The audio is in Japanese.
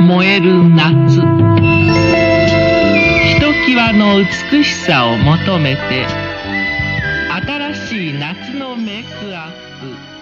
燃える夏。ひときわの美しさを求めて新しい夏のメイクアップ。